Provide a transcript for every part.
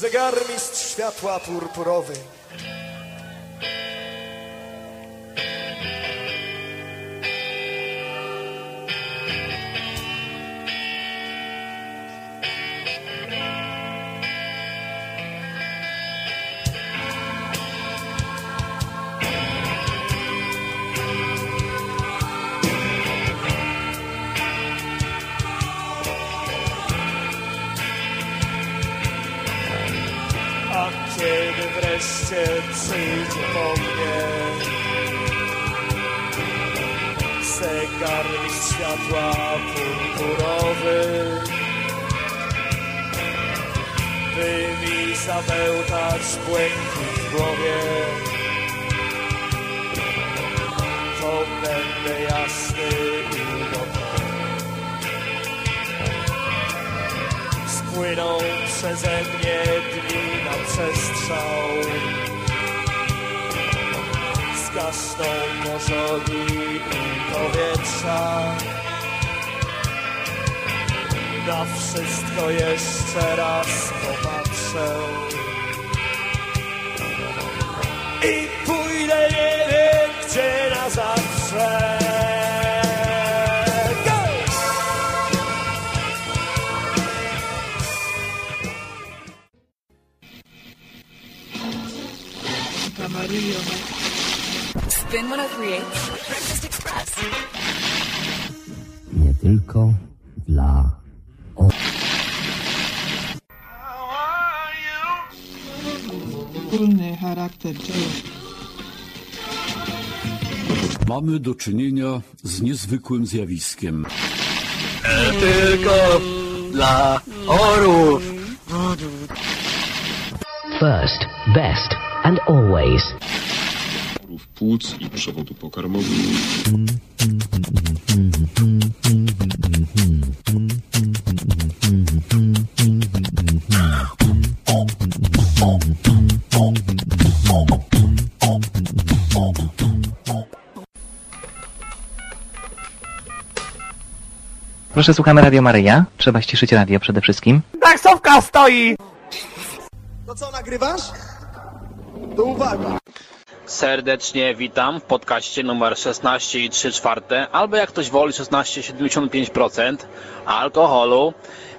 Zegarmistrz światła purpurowy. Światła purpurowy. By mi zabełtać błękit w głowie. To będę jasny i gotowy Spłyną przeze mnie dni na przestrzał Zgasną może ogni i powietrza. Na wszystko jeszcze raz popatrzę. I pójdę nie wiem gdzie na zawsze. Go! Spin 1038 Breakfast Express. nie tylko dla Wspólny charakter. Mamy do czynienia z niezwykłym zjawiskiem. Tylko dla orów. first, best and always. Płuc i przewodu pokarmowego. Proszę, słuchamy Radio Maryja. Trzeba ściszyć radio przede wszystkim. Taksówka stoi! To co, nagrywasz? To uwaga. Serdecznie witam w podcaście numer 16 i 3 czwarte, albo jak ktoś woli 16,75% alkoholu.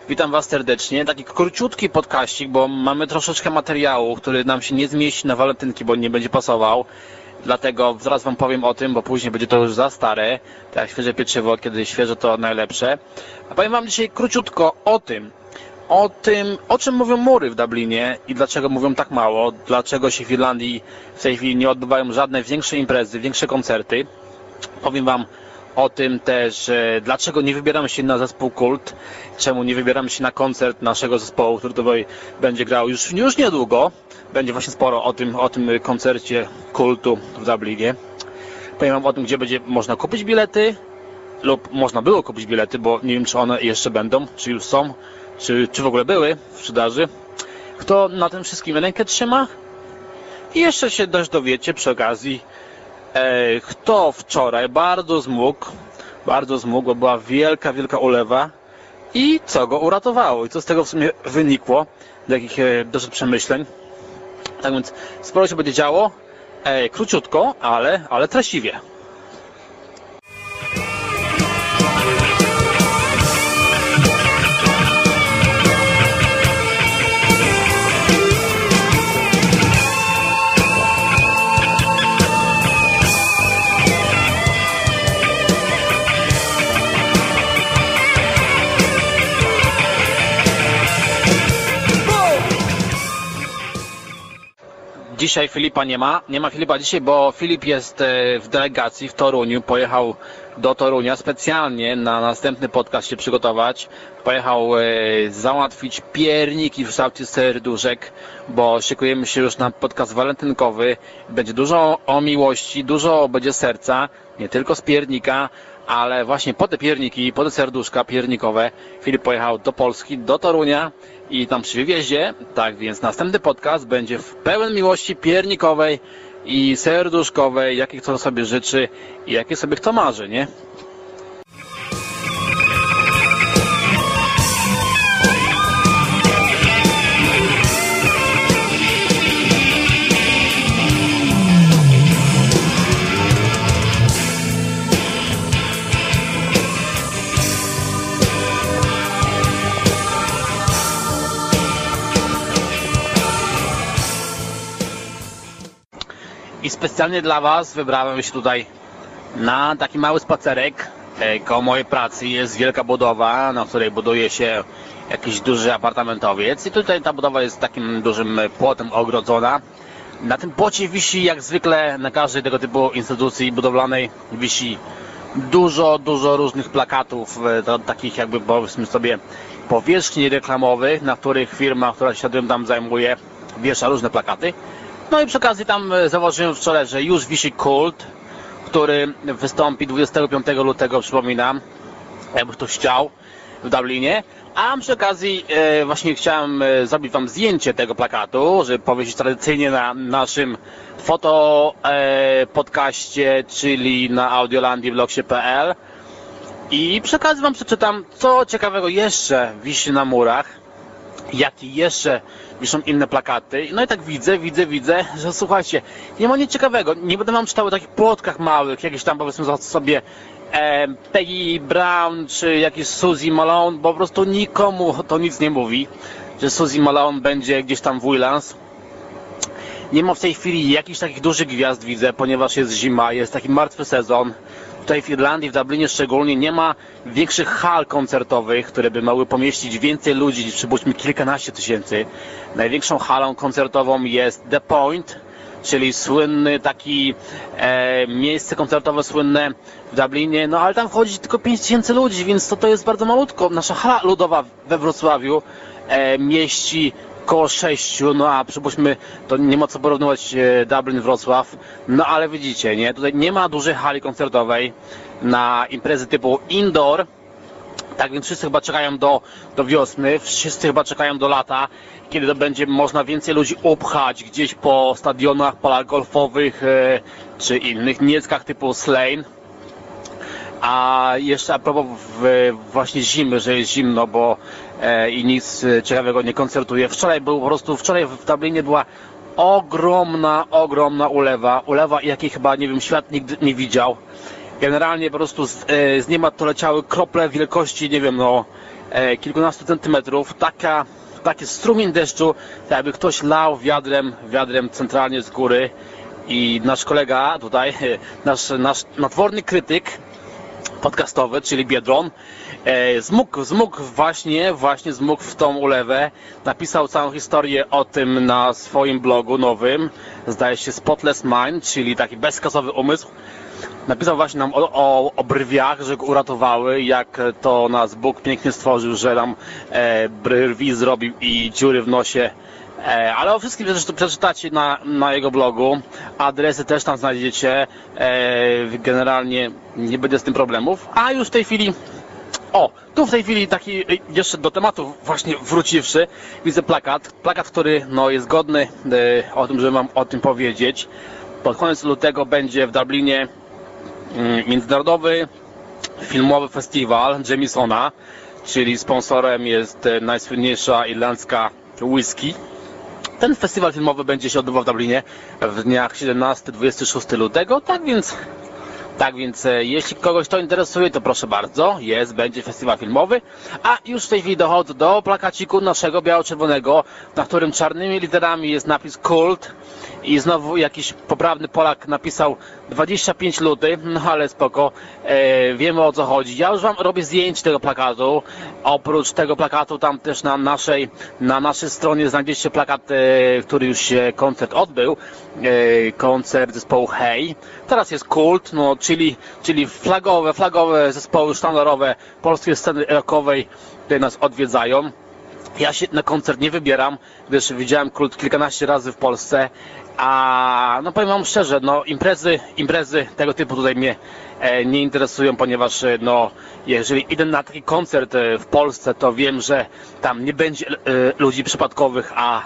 Witam Was serdecznie. Taki króciutki podkaścik, bo mamy troszeczkę materiału, który nam się nie zmieści na walentynki, bo nie będzie pasował. Dlatego zaraz Wam powiem o tym, bo później będzie to już za stare. Tak jak świeże pieczywo, kiedy świeże to najlepsze. A powiem Wam dzisiaj króciutko o tym, o tym, o czym mówią mury w Dublinie i dlaczego mówią tak mało, dlaczego się w Irlandii w tej chwili nie odbywają żadne większe imprezy, większe koncerty. Powiem Wam o tym też, e, dlaczego nie wybieramy się na zespół Kult, czemu nie wybieramy się na koncert naszego zespołu, który tutaj będzie grał już, już niedługo. Będzie właśnie sporo o tym, o tym koncercie kultu w Dublinie. Powiem Wam o tym, gdzie będzie można kupić bilety, lub można było kupić bilety, bo nie wiem, czy one jeszcze będą, czy już są, czy, czy w ogóle były w sprzedaży. Kto na tym wszystkim rękę trzyma? I jeszcze się też dowiecie przy okazji, e, kto wczoraj bardzo zmógł, bardzo zmógł, bo była wielka, wielka ulewa i co go uratowało i co z tego w sumie wynikło, do jakich e, doszedł przemyśleń. Tak więc sporo się będzie działo, e, króciutko, ale, ale treściwie. Dzisiaj Filipa nie ma. Nie ma Filipa dzisiaj, bo Filip jest e, w delegacji w Toruniu. Pojechał do Torunia specjalnie na następny podcast się przygotować. Pojechał e, załatwić pierniki w kształcie serduszek, bo szykujemy się już na podcast walentynkowy. Będzie dużo o miłości, dużo będzie serca, nie tylko z piernika, ale właśnie po te pierniki, po te serduszka piernikowe Filip pojechał do Polski, do Torunia i tam przy wywieździe, tak więc następny podcast będzie w pełen miłości piernikowej i serduszkowej, jakie kto sobie życzy i jakie sobie kto marzy, nie? I specjalnie dla Was wybrałem się tutaj na taki mały spacerek. E, Koło mojej pracy jest wielka budowa, na której buduje się jakiś duży apartamentowiec i tutaj ta budowa jest takim dużym płotem ogrodzona. Na tym płocie wisi jak zwykle na każdej tego typu instytucji budowlanej wisi dużo, dużo różnych plakatów, e, takich jakby powiedzmy sobie powierzchni reklamowych, na których firma, która się tym tam zajmuje, wiesza różne plakaty. No i przy okazji tam e, zauważyłem wczoraj, że już wisi kult, który wystąpi 25 lutego, przypominam, jakby ktoś chciał, w Dublinie. A przy okazji e, właśnie chciałem e, zrobić Wam zdjęcie tego plakatu, żeby powiedzieć tradycyjnie na naszym foto podcaście, czyli na audiolandii.blogsie.pl i przy okazji Wam przeczytam, co ciekawego jeszcze wisi na murach, jakie jeszcze wiszą inne plakaty. No i tak widzę, widzę, widzę, że słuchajcie, nie ma nic ciekawego. Nie będę Wam czytał o takich płotkach małych, jakieś tam powiedzmy sobie e, Peggy Brown czy jakiś Suzy Malone, bo po prostu nikomu to nic nie mówi, że Suzy Malone będzie gdzieś tam w Willands. Nie ma w tej chwili jakichś takich dużych gwiazd widzę, ponieważ jest zima, jest taki martwy sezon. Tutaj w Irlandii, w Dublinie szczególnie nie ma większych hal koncertowych, które by mogły pomieścić więcej ludzi, przypuśćmy kilkanaście tysięcy. Największą halą koncertową jest The Point, czyli słynny taki e, miejsce koncertowe słynne w Dublinie, no ale tam wchodzi tylko 5 tysięcy ludzi, więc to, to jest bardzo malutko. Nasza hala ludowa we Wrocławiu e, mieści koło 6, no a przypuśćmy, to nie ma co porównywać e, Dublin-Wrocław, no ale widzicie, nie, tutaj nie ma dużej hali koncertowej na imprezy typu indoor, tak więc wszyscy chyba czekają do, do wiosny, wszyscy chyba czekają do lata, kiedy to będzie można więcej ludzi upchać gdzieś po stadionach, polach golfowych e, czy innych nieckach typu Slane. A jeszcze a propos właśnie zimy, że jest zimno, bo e, i nic e, ciekawego nie koncertuje. Wczoraj był po prostu, wczoraj w Dublinie była ogromna, ogromna ulewa. Ulewa, jakiej chyba, nie wiem, świat nigdy nie widział. Generalnie po prostu z, e, z to leciały krople wielkości, nie wiem, no e, kilkunastu centymetrów. Taka, taki strumień deszczu, tak jakby ktoś lał wiadrem, wiadrem centralnie z góry. I nasz kolega tutaj, nasz, nasz natworny krytyk, podcastowy, czyli Biedron, e, zmógł, zmógł właśnie, właśnie zmógł w tą ulewę, napisał całą historię o tym na swoim blogu nowym, zdaje się Spotless Mind, czyli taki bezskazowy umysł. Napisał właśnie nam o, o, o brwiach, że go uratowały, jak to nas Bóg pięknie stworzył, że nam e, brwi zrobił i dziury w nosie ale o wszystkim zresztą przeczytacie na, na jego blogu. Adresy też tam znajdziecie. E, generalnie nie będzie z tym problemów. A już w tej chwili. O, tu w tej chwili taki e, jeszcze do tematu właśnie wróciwszy, widzę plakat. Plakat, który no, jest godny e, o tym, że mam o tym powiedzieć. Pod koniec lutego będzie w Dublinie mm, międzynarodowy filmowy festiwal Jamesona, czyli sponsorem jest e, najsłynniejsza irlandzka whisky. Ten festiwal filmowy będzie się odbywał w Dublinie w dniach 17-26 lutego, tak więc tak więc e, jeśli kogoś to interesuje, to proszę bardzo, jest, będzie festiwal filmowy. A już w tej chwili dochodzę do plakaciku naszego biało-czerwonego, na którym czarnymi literami jest napis Kult i znowu jakiś poprawny Polak napisał 25 luty, no ale spoko, e, wiemy o co chodzi. Ja już wam robię zdjęcie tego plakatu. Oprócz tego plakatu tam też na naszej, na naszej stronie znajdziecie plakat, e, który już się koncert odbył. E, koncert zespołu Hej. Teraz jest Kult, no, czyli, czyli flagowe, flagowe zespoły sztandarowe polskiej sceny rockowej, które nas odwiedzają. Ja się na koncert nie wybieram, gdyż widziałem kult kilkanaście razy w Polsce, a no powiem wam szczerze, no imprezy, imprezy tego typu tutaj mnie e, nie interesują, ponieważ e, no jeżeli idę na taki koncert e, w Polsce, to wiem, że tam nie będzie e, ludzi przypadkowych, a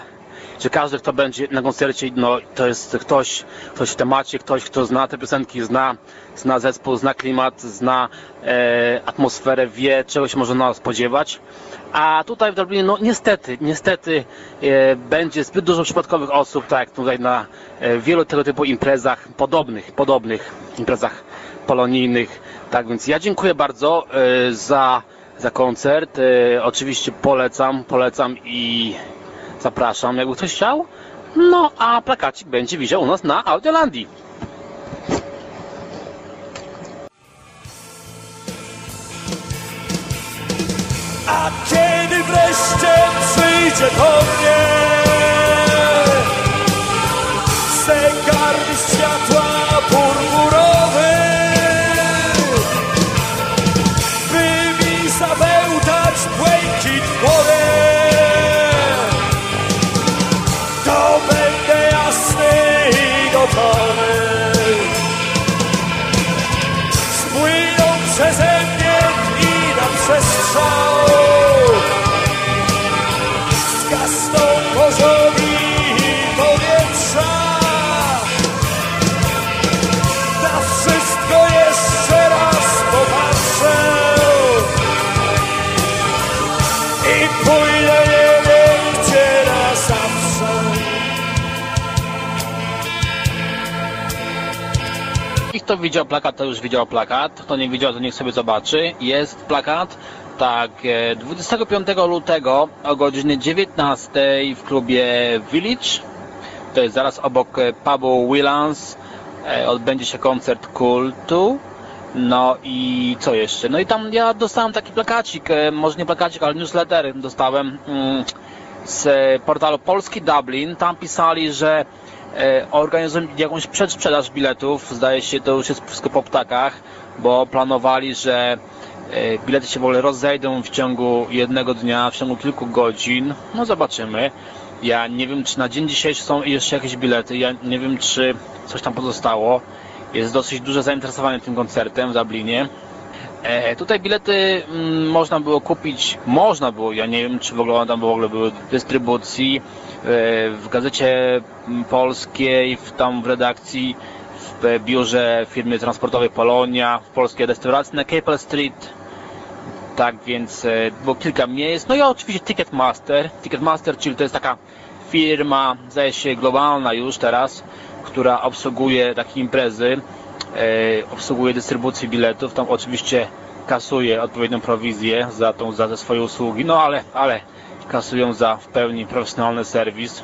że każdy, kto będzie na koncercie, no to jest ktoś, ktoś w temacie, ktoś, kto zna te piosenki, zna, zna zespół, zna klimat, zna e, atmosferę, wie, czego się można spodziewać. A tutaj w Dublinie, no niestety, niestety e, będzie zbyt dużo przypadkowych osób, tak jak tutaj na e, wielu tego typu imprezach, podobnych, podobnych imprezach polonijnych. Tak więc ja dziękuję bardzo e, za, za koncert. E, oczywiście polecam, polecam i zapraszam. Jakby ktoś chciał, No, a plakacik będzie wisiał u nas na Audiolandii. A kiedy wreszcie przyjdzie do mnie kto widział plakat, to już widział plakat. Kto nie widział, to niech sobie zobaczy. Jest plakat. Tak, e, 25 lutego o godzinie 19 w klubie Village. To jest zaraz obok e, pubu Willans. E, Odbędzie się koncert kultu. No i co jeszcze? No i tam ja dostałem taki plakacik, e, może nie plakacik, ale newsletter dostałem mm, z e, portalu Polski Dublin. Tam pisali, że e, organizują jakąś przedsprzedaż biletów. Zdaje się, to już jest wszystko po ptakach, bo planowali, że e, bilety się w ogóle rozejdą w ciągu jednego dnia, w ciągu kilku godzin. No zobaczymy. Ja nie wiem, czy na dzień dzisiejszy są jeszcze jakieś bilety. Ja nie wiem, czy coś tam pozostało. Jest dosyć duże zainteresowanie tym koncertem w Dublinie. E, tutaj bilety mm, można było kupić, można było, ja nie wiem czy w ogóle tam w ogóle były dystrybucji, e, w gazecie polskiej, w, tam w redakcji, w biurze firmy transportowej Polonia, w polskiej restauracji na Capel Street. Tak więc e, było kilka miejsc. No i oczywiście Ticketmaster. Ticketmaster, czyli to jest taka firma, zdaje się globalna już teraz, która obsługuje takie imprezy, e, obsługuje dystrybucję biletów, tam oczywiście kasuje odpowiednią prowizję za, tą, za te swoje usługi, no ale, ale kasują za w pełni profesjonalny serwis.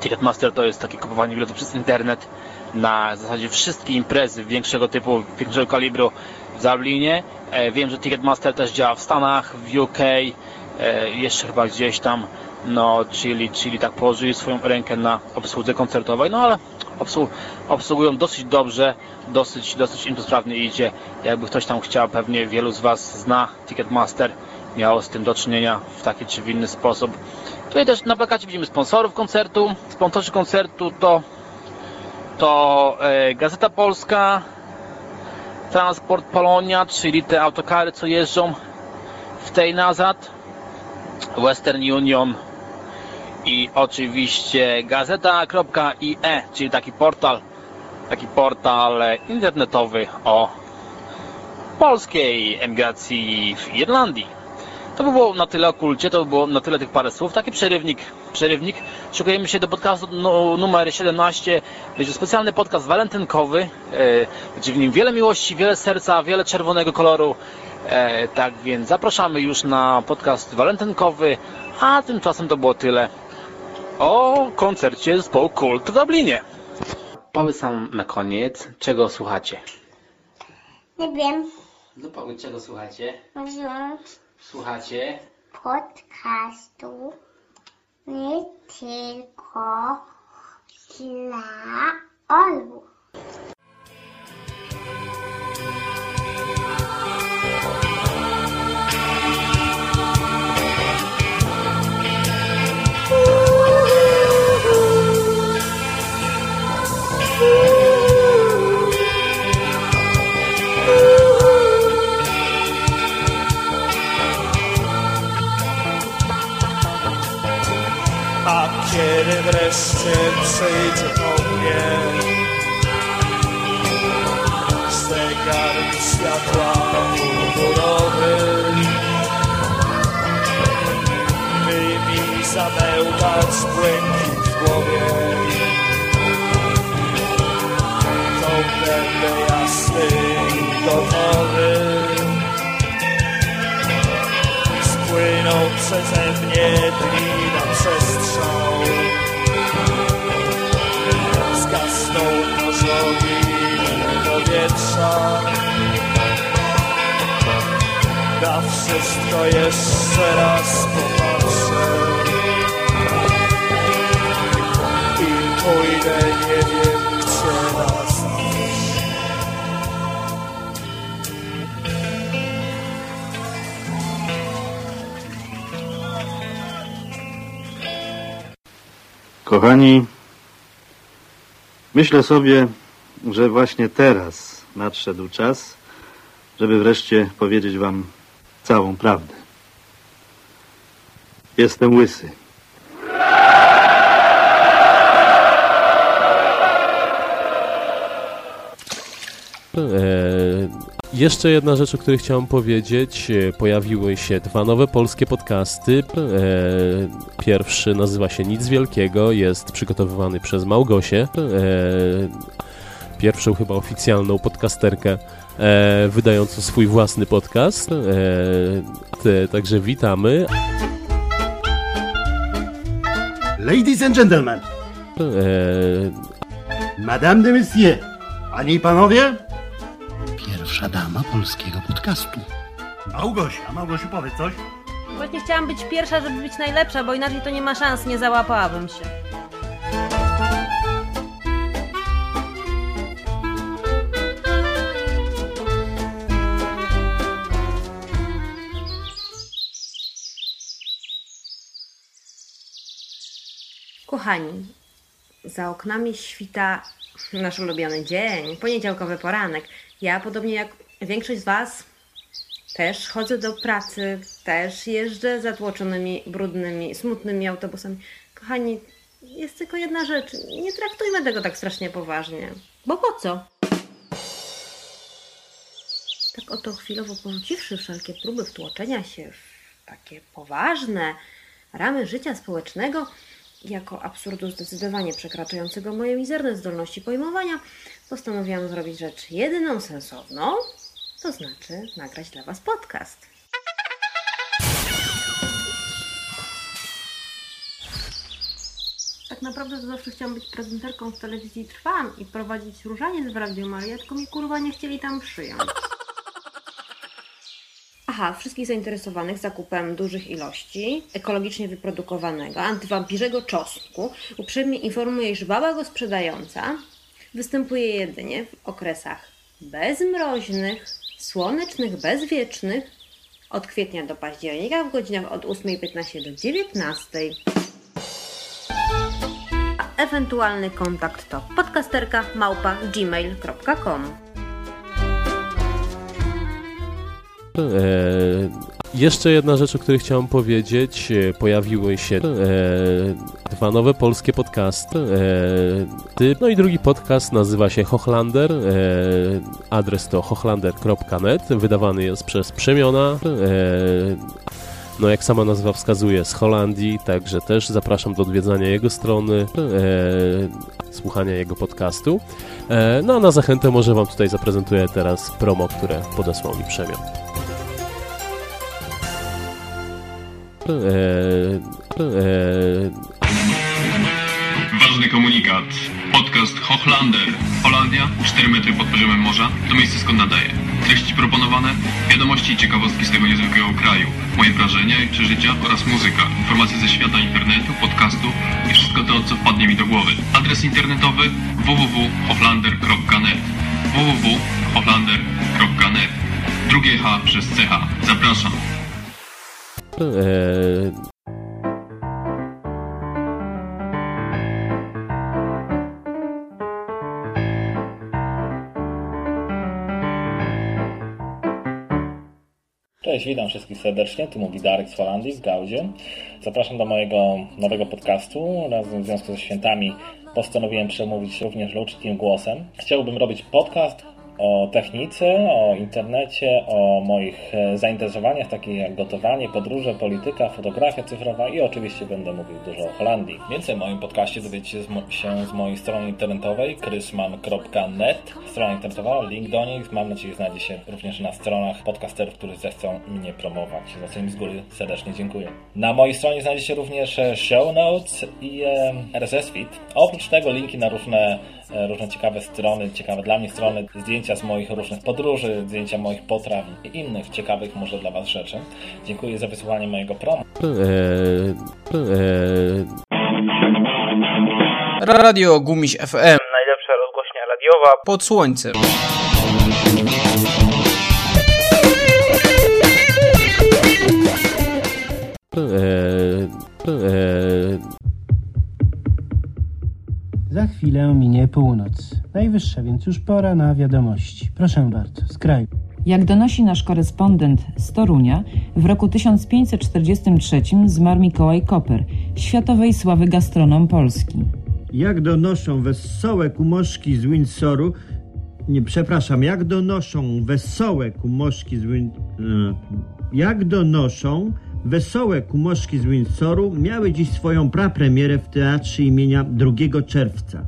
Ticketmaster to jest takie kupowanie biletów przez internet na zasadzie wszystkie imprezy większego typu, większego kalibru w Dublinie. E, wiem, że Ticketmaster też działa w Stanach, w UK, e, jeszcze chyba gdzieś tam, no, czyli, czyli tak położyli swoją rękę na obsłudze koncertowej, no ale obsłu- obsługują dosyć dobrze, dosyć, dosyć im to sprawnie idzie. Jakby ktoś tam chciał, pewnie wielu z Was zna Ticketmaster, miało z tym do czynienia w taki czy w inny sposób. Tutaj też na plakacie widzimy sponsorów koncertu. Sponsorzy koncertu to, to e, Gazeta Polska, Transport Polonia, czyli te autokary, co jeżdżą w tej nazad, Western Union i oczywiście gazeta.ie, czyli taki portal, taki portal e, internetowy o polskiej emigracji w Irlandii. To by było na tyle o kulcie, to by było na tyle tych parę słów. Taki przerywnik, przerywnik. Szukujemy się do podcastu numer 17. Będzie specjalny podcast walentynkowy. E, będzie w nim wiele miłości, wiele serca, wiele czerwonego koloru. E, tak więc zapraszamy już na podcast walentynkowy. A tymczasem to było tyle o koncercie zespołu Kult w Dublinie. Powiedz nam na koniec, czego słuchacie. Nie wiem, No powiedz, czego słuchacie. może Słuchacie podcastu nie tylko dla Olu. Wreszcie przyjdzie po mnie Zegar światła purpurowy By mi zabełtać błękit w głowie. To będę jasny i gotowy Spłyną przeze mnie dni na przestrzał Tak. Na wszystko jeszcze raz popatrzę. I pójdę, nie wiem gdzie na Kochani, myślę sobie, że właśnie teraz nadszedł czas, żeby wreszcie powiedzieć Wam całą prawdę. Jestem łysy. E, jeszcze jedna rzecz, o której chciałem powiedzieć. E, Pojawiły się dwa nowe polskie podcasty. E, pierwszy nazywa się Nic Wielkiego, jest przygotowywany przez Małgosię. Pierwszą chyba oficjalną podcasterkę e, wydającą swój własny podcast. E, te, także witamy. Ladies and gentlemen, E, madame de messieurs, panie i panowie, Pierwsza dama polskiego podcastu. Małgosia, Małgosiu powiedz coś. Właśnie chciałam być pierwsza, żeby być najlepsza, bo inaczej to nie ma szans, nie załapałabym się. Kochani, za oknami świta nasz ulubiony dzień, poniedziałkowy poranek. Ja, podobnie jak większość z Was, też chodzę do pracy, też jeżdżę zatłoczonymi, brudnymi, smutnymi autobusami. Kochani, jest tylko jedna rzecz. Nie traktujmy tego tak strasznie poważnie. Bo po co? Tak oto chwilowo porzuciwszy wszelkie próby wtłoczenia się w takie poważne ramy życia społecznego, jako absurdu zdecydowanie przekraczającego moje mizerne zdolności pojmowania, postanowiłam zrobić rzecz jedyną sensowną, to znaczy nagrać dla Was podcast. Tak naprawdę to zawsze chciałam być prezenterką w telewizji Trwam i prowadzić różaniec w Radio Maria, tylko mi kurwa nie chcieli tam przyjąć. Wszystkich zainteresowanych zakupem dużych ilości ekologicznie wyprodukowanego antywampirzego czosnku uprzejmie informuję, iż baba go sprzedająca występuje jedynie w okresach bezmroźnych, słonecznych, bezwiecznych od kwietnia do października w godzinach od 8.15 do 19.00. A ewentualny kontakt to podcasterka małpa gmail.com. jeszcze jedna rzecz, o której chciałem powiedzieć. E, Pojawiły się e, dwa nowe polskie podcasty. E, ty- no i drugi podcast nazywa się Hochlander. E, adres to hochlander.net. Wydawany jest przez Przemiona. E, no jak sama nazwa wskazuje, z Holandii, także też zapraszam do odwiedzania jego strony, e, słuchania jego podcastu. E, no a na zachętę może Wam tutaj zaprezentuję teraz promo, które podesłał mi Przemian. Ważny komunikat. Podcast Hochlander. Holandia, 4 metry pod poziomem morza, to miejsce skąd nadaje. Treści proponowane, wiadomości i ciekawostki z tego niezwykłego kraju, moje wrażenia i przeżycia oraz muzyka, informacje ze świata internetu, podcastu i wszystko to, co wpadnie mi do głowy. Adres internetowy www.hochlander.net www.hochlander.net Drugie H przez CH. Zapraszam. E, Cześć, witam wszystkich serdecznie. Tu mówi Darek z Holandii, z Gaudzie. Zapraszam do mojego nowego podcastu. Razem w związku ze świętami postanowiłem przemówić również ludzkim głosem. Chciałbym robić podcast o technice, o internecie, o moich e, zainteresowaniach takich jak gotowanie, podróże, polityka, fotografia cyfrowa i oczywiście będę mówił dużo o Holandii. Więcej o moim podcaście dowiecie się z, mojej strony internetowej krysman.net. Strona internetowa, link do niej mam nadzieję znajdzie się również na stronach podcasterów, którzy zechcą mnie promować. Za im z góry serdecznie dziękuję. Na mojej stronie znajdzie się również e, show notes i e, RSS feed. Oprócz tego linki na różne, różne ciekawe strony, ciekawe dla mnie strony, zdjęcia zdjęcia z moich różnych podróży, zdjęcia moich potraw i innych ciekawych może dla Was rzeczy. Dziękuję za wysłuchanie mojego promu. Eee, eee, Radio Gumiś FM. Najlepsza rozgłośnia radiowa pod słońcem. Za chwilę minie północ. Najwyższa, więc już pora na wiadomości. Proszę bardzo, z kraju. Jak donosi nasz korespondent z Torunia, w roku 1543 zmarł Mikołaj Koper, światowej sławy gastronom Polski. Jak donoszą wesołe kumoszki z Windsoru, nie, przepraszam, jak donoszą wesołe kumoszki z Wind... e, Jak donoszą wesołe kumoszki z Windsoru miały dziś swoją prapremierę w Teatrze imienia 2 czerwca.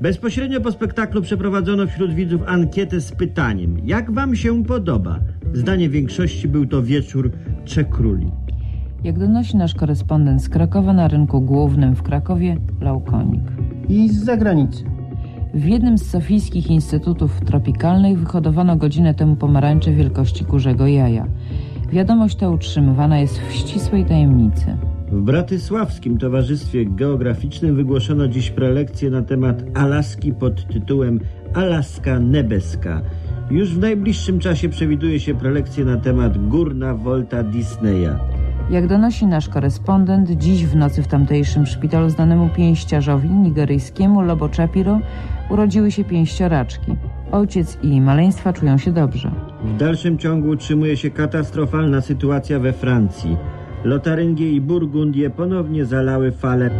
Bezpośrednio po spektaklu przeprowadzono wśród widzów ankietę z pytaniem: Jak wam się podoba? Zdanie większości był to wieczór Trzech Króli. Jak donosi nasz korespondent z Krakowa na rynku głównym w Krakowie, Laukonik. I z zagranicy. W jednym z sofijskich instytutów tropikalnych wyhodowano godzinę temu pomarańcze wielkości kurzego jaja. Wiadomość ta utrzymywana jest w ścisłej tajemnicy. W Bratysławskim Towarzystwie Geograficznym wygłoszono dziś prelekcję na temat Alaski pod tytułem Alaska Nebeska. Już w najbliższym czasie przewiduje się prelekcję na temat Górna Volta Disneya. Jak donosi nasz korespondent, dziś w nocy w tamtejszym szpitalu znanemu pięściarzowi nigeryjskiemu Lobo Chapiro urodziły się pięścioraczki. Ojciec i maleństwa czują się dobrze. W dalszym ciągu utrzymuje się katastrofalna sytuacja we Francji. Lotaryngię i Burgundię ponownie zalały fale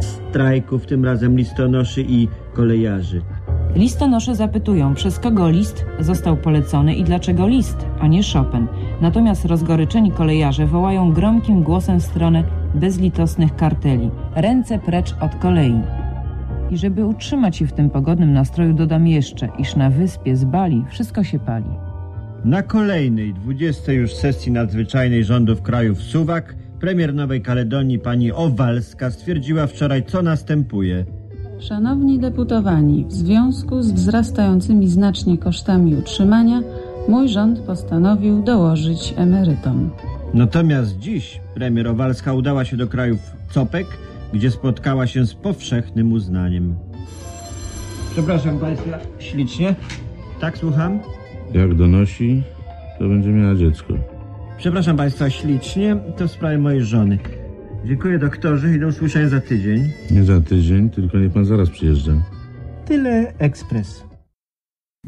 strajków, tym razem listonoszy i kolejarzy. Listonosze zapytują, przez kogo list został polecony i dlaczego list, a nie Chopin. Natomiast rozgoryczeni kolejarze wołają gromkim głosem w stronę bezlitosnych karteli. Ręce precz od kolei. I żeby utrzymać się w tym pogodnym nastroju, dodam jeszcze, iż na wyspie z Bali wszystko się pali. Na kolejnej, 20 już sesji nadzwyczajnej rządów krajów Suwak, premier Nowej Kaledonii pani Owalska stwierdziła wczoraj, co następuje. Szanowni deputowani, w związku z wzrastającymi znacznie kosztami utrzymania, mój rząd postanowił dołożyć emerytom. Natomiast dziś premier Owalska udała się do krajów Copek, gdzie spotkała się z powszechnym uznaniem. Przepraszam Państwa ślicznie. Tak, słucham? Jak donosi, to będzie miała dziecko. Przepraszam Państwa ślicznie, to w sprawie mojej żony. Dziękuję doktorze i do usłyszenia za tydzień. Nie za tydzień, tylko niech pan zaraz przyjeżdża. Tyle ekspres.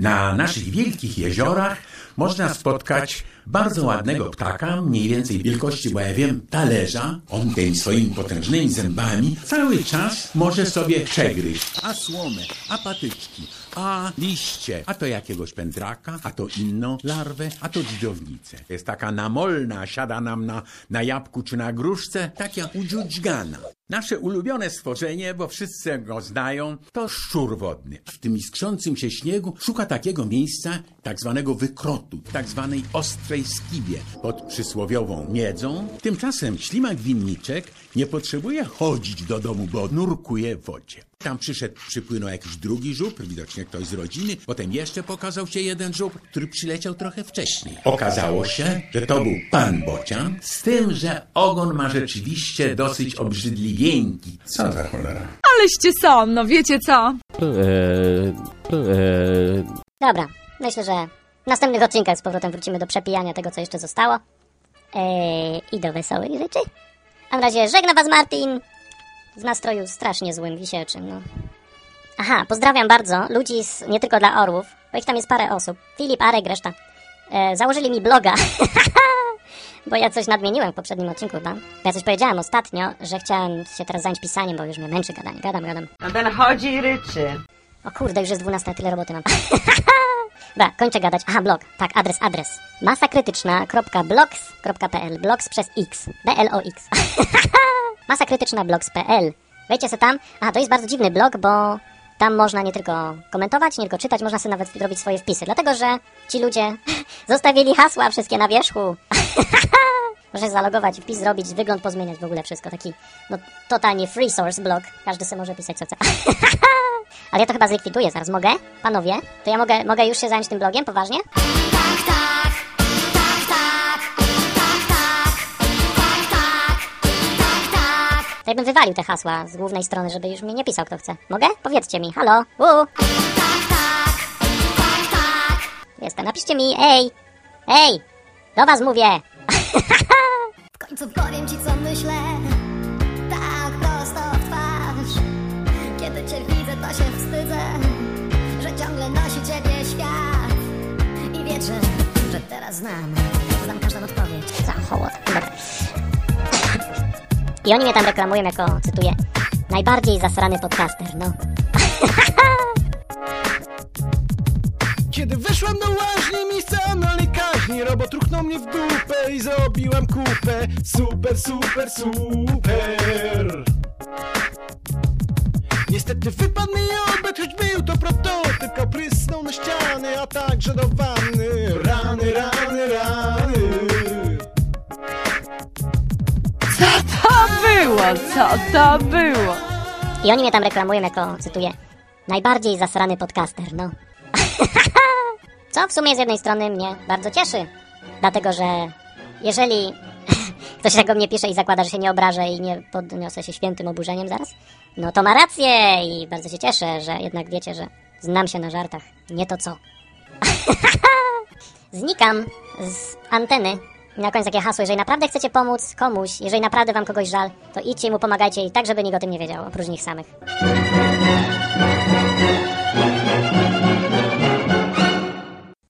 Na naszych wielkich jeziorach można spotkać bardzo ładnego ptaka, mniej więcej wielkości, bo ja wiem, talerza. On tymi swoimi potężnymi zębami cały czas może sobie przegryźć. A słomę, a patyczki, a liście, a to jakiegoś pędraka, a to inną larwę, a to dźwiownicę. Jest taka namolna, siada nam na, na jabłku czy na gruszce, taka udziudźgana. Nasze ulubione stworzenie, bo wszyscy go znają, to szczur wodny. W tym iskrzącym się śniegu szuka takiego miejsca, tak zwanego wykrotu, tak zwanej ostrej skiwie, pod przysłowiową miedzą. Tymczasem ślimak winniczek nie potrzebuje chodzić do domu, bo nurkuje w wodzie. Tam przyszedł, przypłynął jakiś drugi żubr, widocznie ktoś z rodziny. Potem jeszcze pokazał się jeden żubr, który przyleciał trochę wcześniej. Okazało się, że to był pan bocian, z tym, że ogon ma rzeczywiście dosyć obrzydliwieńki. Co za cholera? Aleście są, no wiecie co? eee, eee, Dobra, myślę, że w następnych odcinkach z powrotem wrócimy do przepijania tego, co jeszcze zostało. Eee, I do wesołych rzeczy. A w razie żegna Was Martin w nastroju strasznie złym, wisielczym, no. Aha, pozdrawiam bardzo ludzi z, nie tylko dla orłów, bo ich tam jest parę osób. Filip, Arek, reszta. E, założyli mi bloga, bo ja coś nadmieniłem w poprzednim odcinku chyba. Ja coś powiedziałem ostatnio, że chciałem się teraz zająć pisaniem, bo już mnie męczy gadanie. Gadam, gadam. No ten chodzi i ryczy. O kurde, już jest 12, tyle roboty mam. Dobra, kończę gadać. Aha, blog. Tak, adres, adres. masakrytyczna.blogs.pl Blogs przez X. B-L-O-X. masakrytyczna.blogs.pl Wejdźcie sobie tam. Aha, to jest bardzo dziwny blog, bo tam można nie tylko komentować, nie tylko czytać, można sobie nawet robić swoje wpisy. Dlatego, że ci ludzie zostawili hasła wszystkie na wierzchu. Można zalogować, wpis zrobić, wygląd pozmieniać, w ogóle wszystko. Taki, no, totalnie free source blog. Każdy sobie może pisać co chce. Ale ja to chyba zlikwiduję zaraz. Mogę? Panowie? To ja mogę, mogę już się zająć tym blogiem? Poważnie? To ja bym wywalił te hasła z głównej strony, żeby już mi nie pisał kto chce. Mogę? Powiedzcie mi. Halo? U. Jestem. Napiszcie mi. Ej! Ej! Do was mówię! W końcu powiem ci co myślę Tak prosto w twarz Kiedy cię widzę to się wstydzę Że ciągle nosi ciebie świat I wierzę, że teraz znam Znam każdą odpowiedź Za hołot. Dobra. I oni mnie tam reklamują jako, cytuję, najbardziej zasrany podcaster, no. Kiedy weszłam do łaźni, miejsca analnej kaźni Robot ruchnął mnie w dupę i zrobiłam kupę. Super, super, super. Niestety wypadł mi odbyt, choć był to prototyp. Kaprysnął na ściany, a także do wanny Co to było? Co to było? I oni mnie tam reklamują jako, cytuję, najbardziej zasrany podcaster, no. Co w sumie z jednej strony mnie bardzo cieszy, dlatego że jeżeli ktoś tak o mnie pisze i zakłada, że się nie obrażę i nie podniosę się świętym oburzeniem zaraz, no to ma rację i bardzo się cieszę, że jednak wiecie, że znam się na żartach, nie to co. Znikam z anteny. I na koniec takie hasło, jeżeli naprawdę chcecie pomóc komuś, jeżeli naprawdę wam kogoś żal, to idźcie i mu pomagajcie i tak, żeby nikt o tym nie wiedział, oprócz nich samych.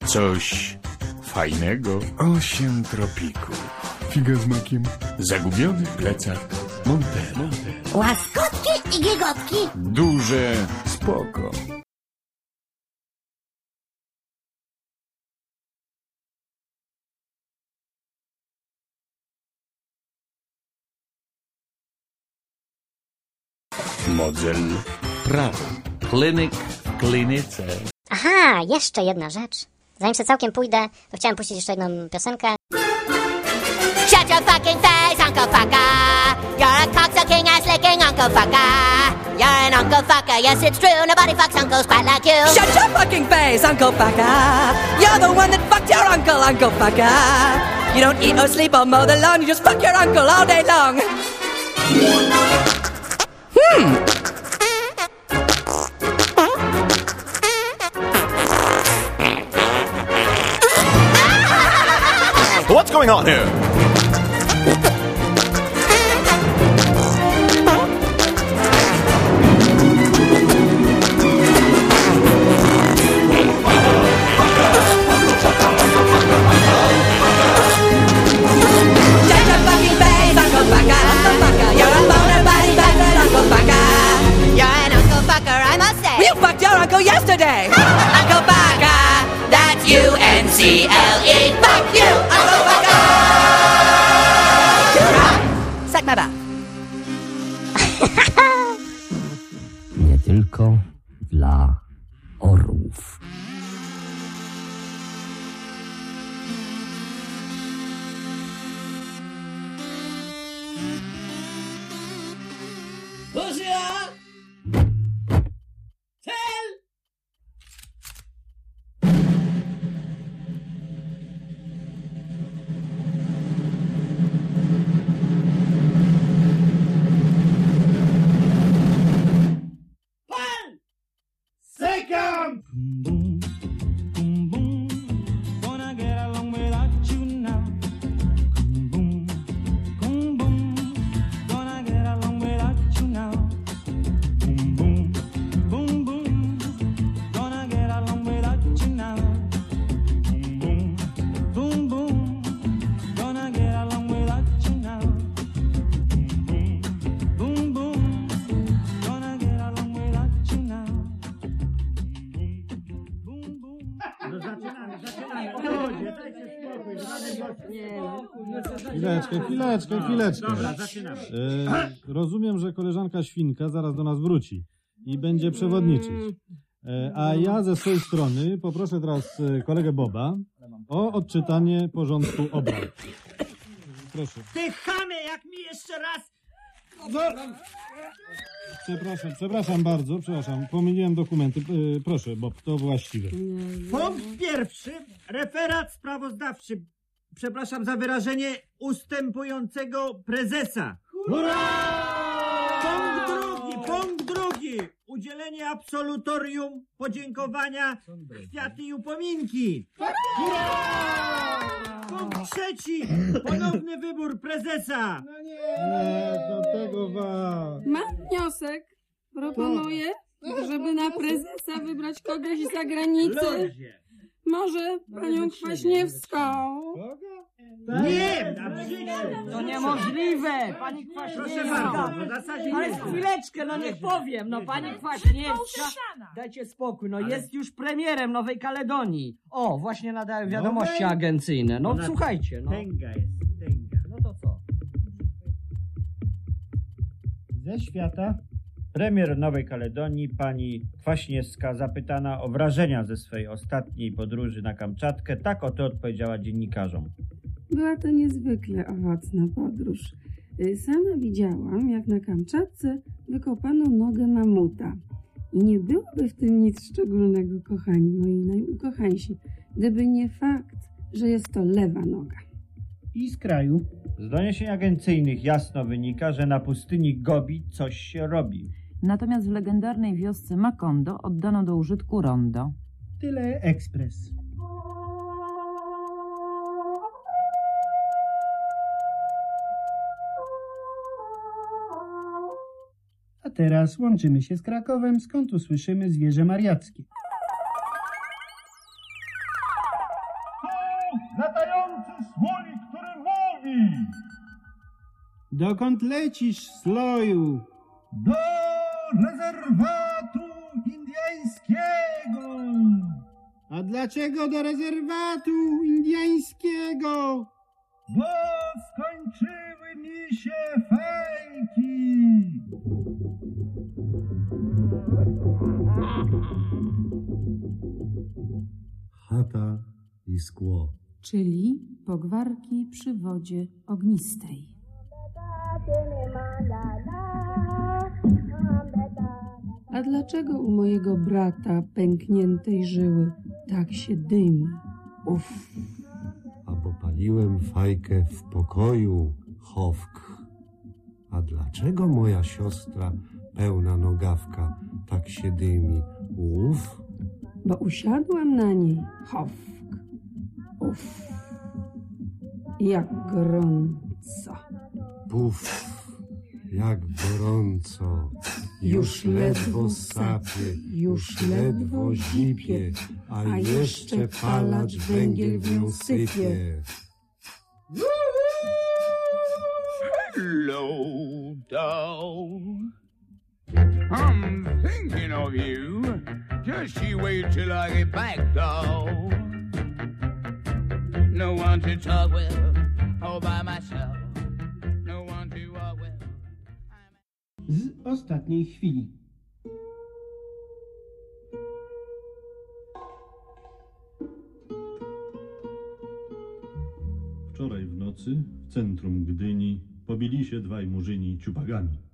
Coś fajnego. Osiem tropików. Figa z makiem. Zagubiony plecak. Montero. Łaskotki i giegotki Duże spoko. Model prawo. Klinik w klinice. Aha, jeszcze jedna rzecz. Zanim się całkiem pójdę, to chciałem puścić jeszcze jedną piosenkę. Shut your fucking face, Uncle Fucker You're a cocksucking ass licking Uncle Fucker You're an Uncle Fucker, yes it's true Nobody fucks uncles quite like you Shut your fucking face, Uncle Fucker. You're the one that fucked your uncle, Uncle Fucker. You don't eat or sleep or mow the lawn, you just fuck your uncle all day long. What's going on here? Chwileczkę, chwileczkę, chwileczkę. Dobra, zaczynamy. E, rozumiem, że koleżanka Świnka zaraz do nas wróci i będzie przewodniczyć. E, a ja ze swojej strony poproszę teraz e, kolegę Boba o odczytanie porządku obrad. Proszę. Ty chamie, jak mi jeszcze raz... Przepraszam, przepraszam bardzo, przepraszam, pomyliłem dokumenty. Proszę, Bob, to właściwe. Punkt pierwszy. Referat sprawozdawczy. Przepraszam za wyrażenie ustępującego prezesa. Punkt drugi, punkt drugi. Udzielenie absolutorium, podziękowania, kwiaty i upominki. Punkt trzeci. Ponowny wybór prezesa. Nie, do tego was. Mam wniosek. Proponuję, żeby na prezesa wybrać kogoś z zagranicy. Ludzie. Może panią Kwaśniewską. Nie, na życiu. To niemożliwe, pani Kwaśniewska. Proszę bardzo, w zasadzie Ale nie. chwileczkę, no niech powiem, no pani Kwaśniewska. Dajcie spokój, no jest już premierem Nowej Kaledonii. O, właśnie nadają wiadomości Nowej? agencyjne. No Ona słuchajcie, no. Tęga jest, tęga. No to co? Ze świata premier Nowej Kaledonii, pani Kwaśniewska, zapytana o wrażenia ze swojej ostatniej podróży na Kamczatkę, tak oto odpowiedziała dziennikarzom. Była to niezwykle owocna podróż. Y, Sama widziałam, jak na Kamczatce wykopano nogę mamuta. I nie byłoby w tym nic szczególnego, kochani moi najukochańsi, gdyby nie fakt, że jest to lewa noga. I z kraju. Z doniesień agencyjnych jasno wynika, że na pustyni Gobi coś się robi. Natomiast w legendarnej wiosce Makondo oddano do użytku rondo. Tyle ekspres. A teraz łączymy się z Krakowem, skąd usłyszymy zwierzę mariackie. Dokąd lecisz, sloju? Do rezerwatu indyjskiego! A dlaczego do rezerwatu indyjskiego? Bo skończyły mi się fajki! Chata i skło. Czyli pogwarki przy wodzie ognistej. A dlaczego u mojego brata pękniętej żyły tak się dymi? Uff. A popaliłem fajkę w pokoju, chowk. A dlaczego moja siostra, pełna nogawka, tak się dymi? Uf, Bo usiadłam na niej. Hofk. Uff. Jak gorąco. Puf, jak gorąco. Już ledwo sapie, już ledwo zipie, a jeszcze palacz węgiel w nią sypie. Hello, doll. I'm thinking of you. Just you wait till I get back, doll. No one to talk with, all by myself. Ostatniej chwili. Wczoraj w nocy w centrum Gdyni pobili się dwaj murzyni ciupagami.